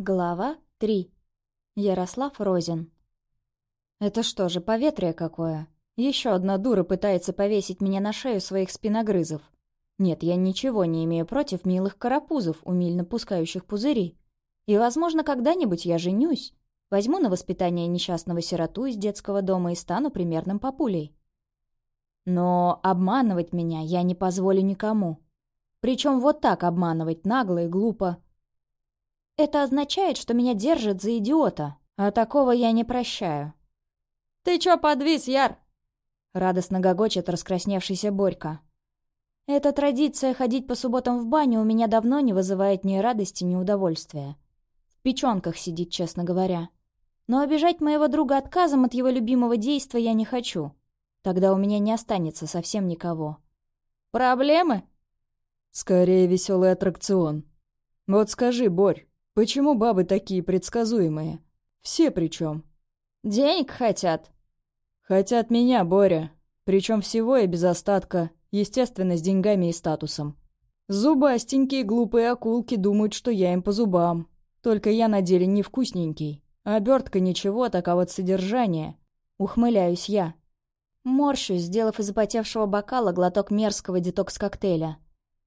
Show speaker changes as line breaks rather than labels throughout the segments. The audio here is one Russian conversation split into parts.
Глава 3. Ярослав Розин. Это что же, поветрие какое? Еще одна дура пытается повесить меня на шею своих спиногрызов. Нет, я ничего не имею против милых карапузов, умильно пускающих пузыри. И, возможно, когда-нибудь я женюсь. Возьму на воспитание несчастного сироту из детского дома и стану примерным папулей. Но обманывать меня я не позволю никому. Причем вот так обманывать нагло и глупо – это означает, что меня держат за идиота, а такого я не прощаю. «Ты чё подвис, Яр?» Радостно гогочет раскрасневшийся Борька. Эта традиция ходить по субботам в баню у меня давно не вызывает ни радости, ни удовольствия. В печёнках сидит, честно говоря. Но обижать моего друга отказом от его любимого действа я не хочу. Тогда у меня не останется совсем никого. «Проблемы?»
«Скорее веселый аттракцион. Вот скажи, Борь, Почему бабы такие предсказуемые? Все причем.
Денег хотят.
Хотят меня, Боря. Причем всего и без остатка. Естественно, с деньгами и статусом. Зубастенькие глупые акулки думают, что я им по зубам. Только я на деле не вкусненький. Обертка ничего, так а вот содержание.
Ухмыляюсь я. Морщусь, сделав из запотевшего бокала глоток мерзкого детокс-коктейля.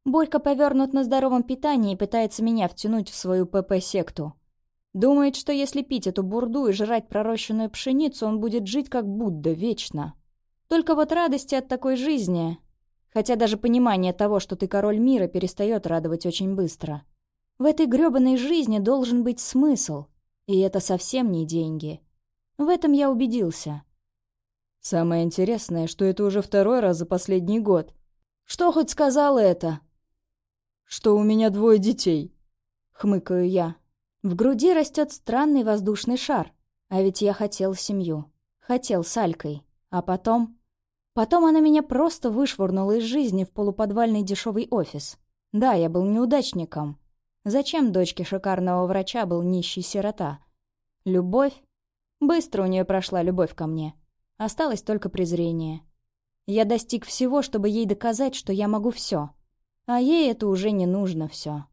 Борька повернут на здоровом питании и пытается меня втянуть в свою ПП-секту. Думает, что если пить эту бурду и жрать пророщенную пшеницу, он будет жить как Будда вечно. Только вот радости от такой жизни... Хотя даже понимание того, что ты король мира, перестает радовать очень быстро. В этой грёбаной жизни должен быть смысл. И это совсем не деньги. В этом я убедился.
Самое интересное, что это уже второй раз за последний год.
Что хоть сказала это?
Что у меня двое детей», — хмыкаю я.
В груди растет странный воздушный шар, а ведь я хотел семью. Хотел с Алькой. А потом... Потом она меня просто вышвырнула из жизни в полуподвальный дешевый офис. Да, я был неудачником. Зачем дочке шикарного врача был нищий сирота? Любовь? Быстро у нее прошла любовь ко мне. Осталось только презрение. Я достиг всего, чтобы ей доказать, что я могу все. А ей это уже не нужно все.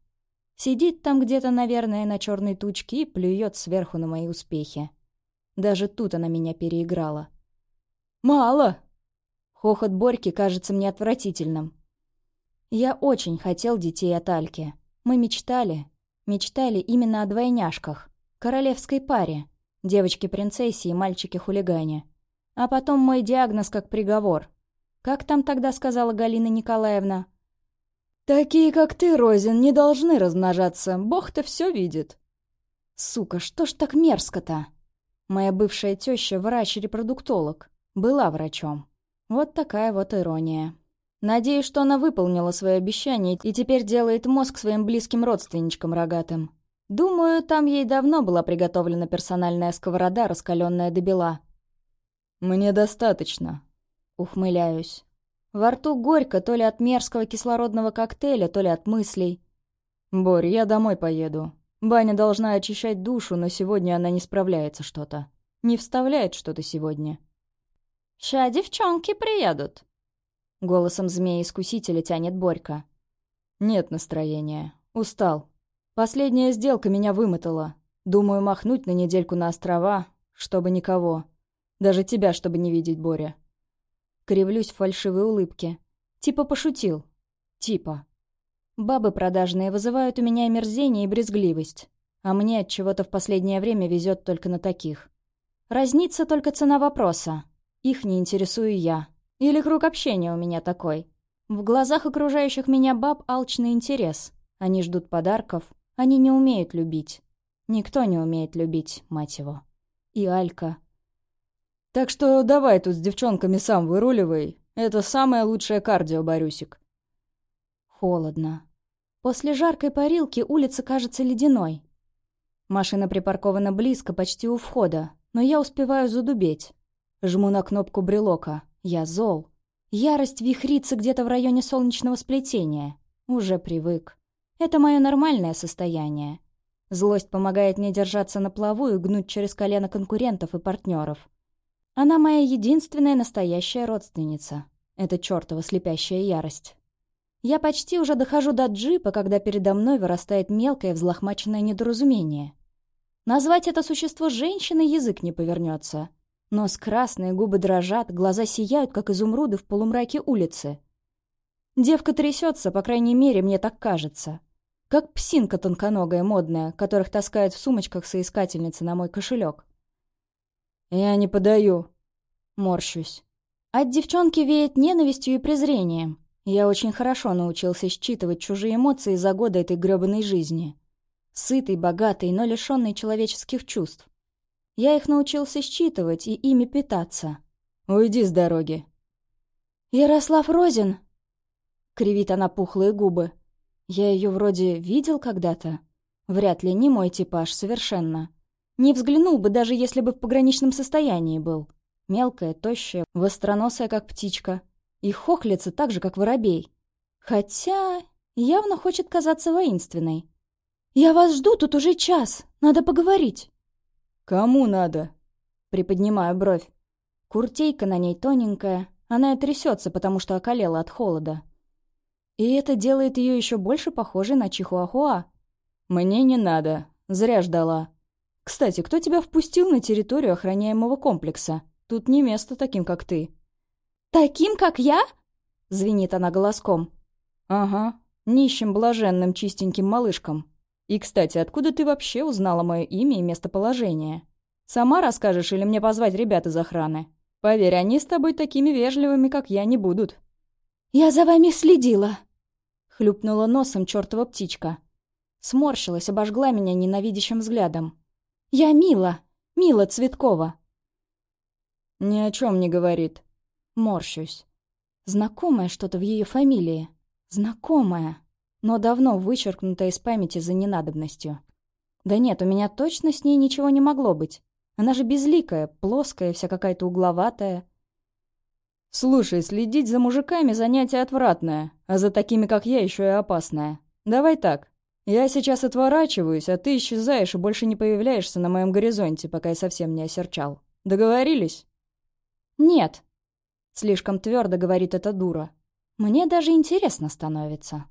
Сидит там где-то, наверное, на черной тучке и плюет сверху на мои успехи. Даже тут она меня переиграла.
«Мало!»
Хохот Борьки кажется мне отвратительным. Я очень хотел детей от Альки. Мы мечтали. Мечтали именно о двойняшках. Королевской паре. Девочке-принцессе и мальчике-хулигане. А потом мой диагноз как приговор. Как там тогда сказала Галина Николаевна?
«Такие, как ты, Розин, не должны размножаться. Бог-то все видит».
«Сука, что ж так мерзко-то?» Моя бывшая теща врач-репродуктолог. Была врачом. Вот такая вот ирония. Надеюсь, что она выполнила свое обещание и теперь делает мозг своим близким родственничкам рогатым. Думаю, там ей давно была приготовлена персональная сковорода, раскаленная до бела.
«Мне достаточно», —
ухмыляюсь. Во рту горько то ли от мерзкого кислородного коктейля, то ли от мыслей.
«Борь, я домой поеду. Баня должна очищать душу, но сегодня она не справляется что-то. Не вставляет что-то сегодня».
«Ща девчонки приедут», — голосом змеи-искусителя тянет Борька.
«Нет настроения. Устал. Последняя сделка меня вымотала. Думаю, махнуть на недельку на острова, чтобы никого. Даже тебя, чтобы не видеть, Боря.
Кривлюсь в фальшивой улыбке. Типа пошутил. Типа. Бабы продажные вызывают у меня омерзение и брезгливость. А мне от чего-то в последнее время везет только на таких. Разнится только цена вопроса. Их не интересую я. Или круг общения у меня такой. В глазах окружающих меня баб алчный интерес. Они ждут подарков. Они не умеют любить. Никто не умеет любить, мать его. И Алька.
Так что давай тут с девчонками сам выруливай. Это самое лучшее кардио, Борюсик.
Холодно. После жаркой парилки улица кажется ледяной. Машина припаркована близко, почти у входа, но я успеваю задубеть. Жму на кнопку брелока. Я зол. Ярость вихрится где-то в районе солнечного сплетения. Уже привык. Это мое нормальное состояние. Злость помогает мне держаться на плаву и гнуть через колено конкурентов и партнеров. Она моя единственная настоящая родственница. Это чертова слепящая ярость. Я почти уже дохожу до джипа, когда передо мной вырастает мелкое взлохмаченное недоразумение. Назвать это существо женщиной язык не повернется. Нос красный, губы дрожат, глаза сияют, как изумруды в полумраке улицы. Девка трясется, по крайней мере, мне так кажется. Как псинка тонконогая, модная, которых таскают в сумочках соискательницы на мой кошелек.
«Я не подаю». Морщусь.
От девчонки веет ненавистью и презрением. Я очень хорошо научился считывать чужие эмоции за годы этой грёбаной жизни. Сытый, богатый, но лишённый человеческих чувств. Я их научился считывать и ими питаться.
«Уйди с дороги».
«Ярослав Розин!» Кривит она пухлые губы. Я ее вроде видел когда-то. Вряд ли не мой типаж совершенно. Не взглянул бы, даже если бы в пограничном состоянии был. Мелкая, тощая, востроносая, как птичка. И хохлится так же, как воробей. Хотя явно хочет казаться воинственной. «Я вас жду тут уже час. Надо поговорить».
«Кому надо?»
Приподнимаю бровь. Куртейка на ней тоненькая. Она и трясется, потому что околела от холода. И это делает ее еще больше похожей на Чихуахуа.
«Мне не надо. Зря ждала. Кстати, кто тебя впустил на территорию охраняемого комплекса?» Тут не место таким, как ты».
«Таким, как я?» — звенит она голоском.
«Ага, нищим, блаженным, чистеньким малышкам. И, кстати, откуда ты вообще узнала мое имя и местоположение? Сама расскажешь или мне позвать ребят из охраны? Поверь, они с тобой такими вежливыми, как я, не будут».
«Я за вами следила!» — хлюпнула носом чертова птичка. Сморщилась, обожгла меня ненавидящим взглядом. «Я Мила, Мила Цветкова,
«Ни о чем не говорит».
Морщусь. Знакомое что-то в ее фамилии. Знакомое. Но давно вычеркнутое из памяти за ненадобностью. Да нет, у меня точно с ней ничего не могло быть. Она же безликая, плоская, вся какая-то угловатая.
«Слушай, следить за мужиками занятие отвратное, а за такими, как я, еще и опасное. Давай так. Я сейчас отворачиваюсь, а ты исчезаешь и больше не появляешься на моем горизонте, пока я совсем не осерчал. Договорились?»
«Нет», — слишком твердо говорит эта дура. «Мне даже интересно становится».